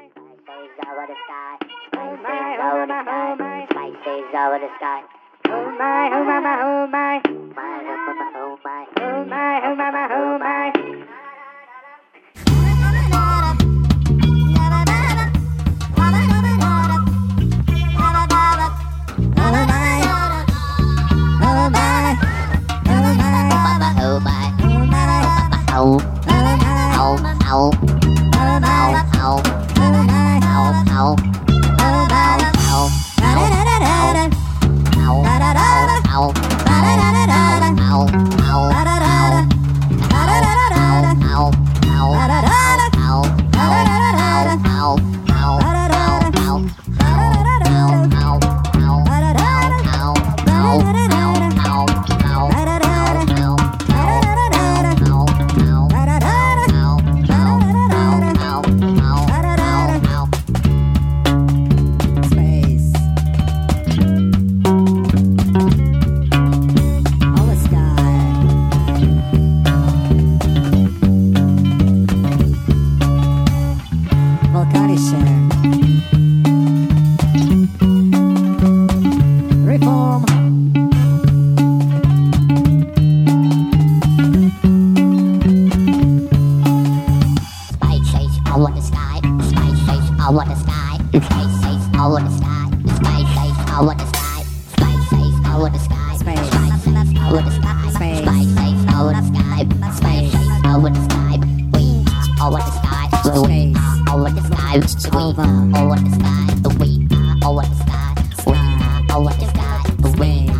over the sky. Spices over the sky. Spices over the sky. Oh my, oh my, oh oh my, Spices over the sky. Spices over the sky. Spices over the sky. Spices over the sky. Spices over the sky. Space. Spices over the sky. Space. Spices over the sky. Spices over the sky. We are over the sky. We Space. are over the sky. We are over the sky. We are over the sky. We are over the sky. We are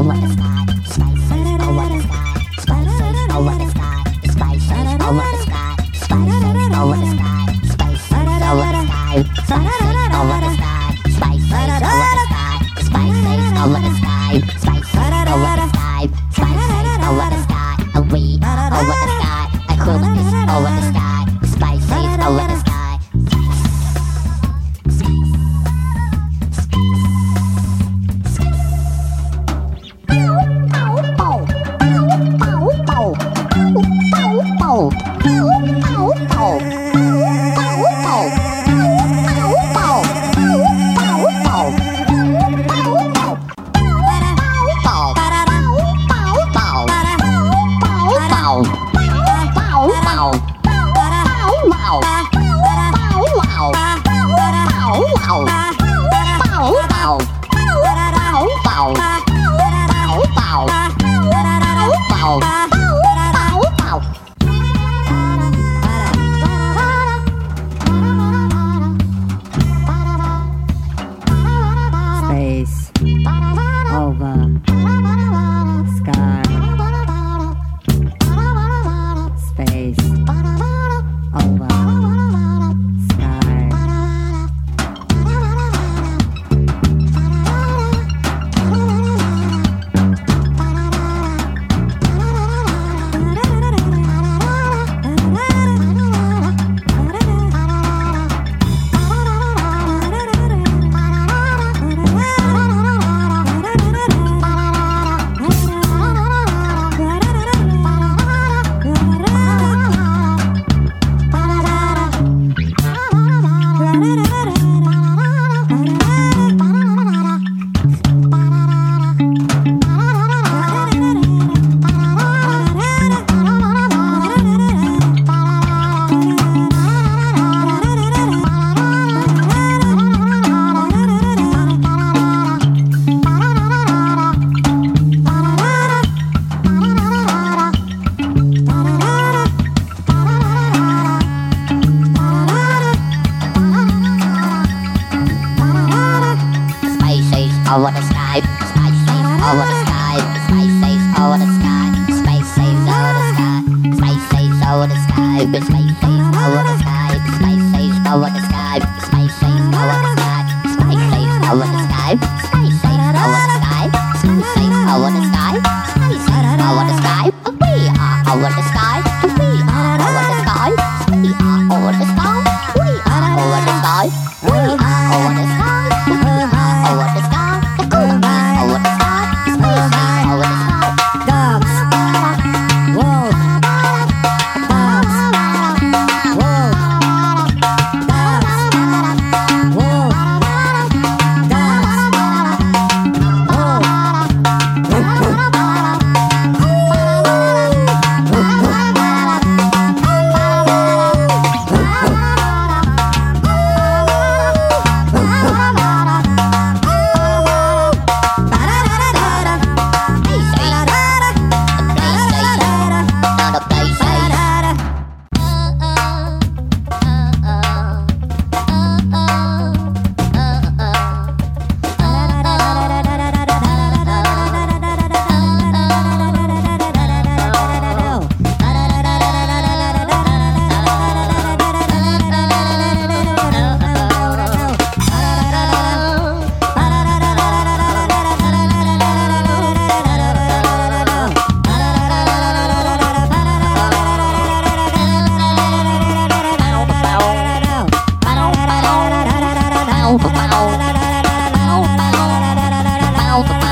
Spices over the sky. Spices over the sky. Spices over the sky. Spices over the sky. Spices over the sky. Spices over the sky. Spices over the sky. Spices over the sky. Spices over the sky. Spices over the sky, Space spices over the sky, Space spices over the sky, Space spices over the sky, Space spices over the sky, Space spices over the sky, spices over the sky, spices over the sky, spices over the sky, mouth, mouth, mouth,